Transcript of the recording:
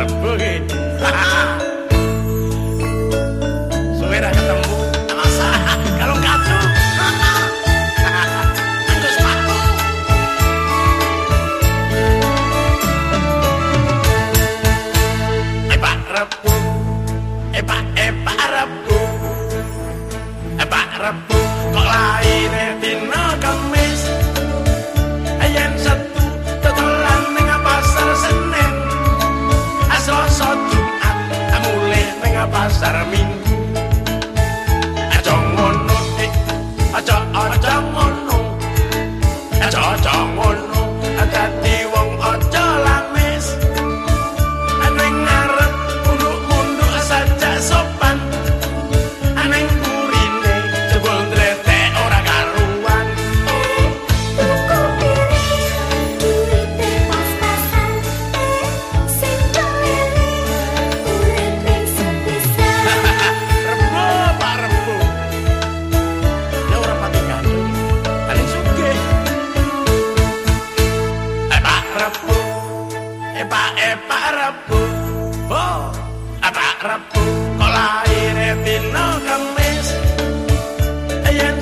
a boogie. pasar mi Rabu kok lahir dina Kamis yen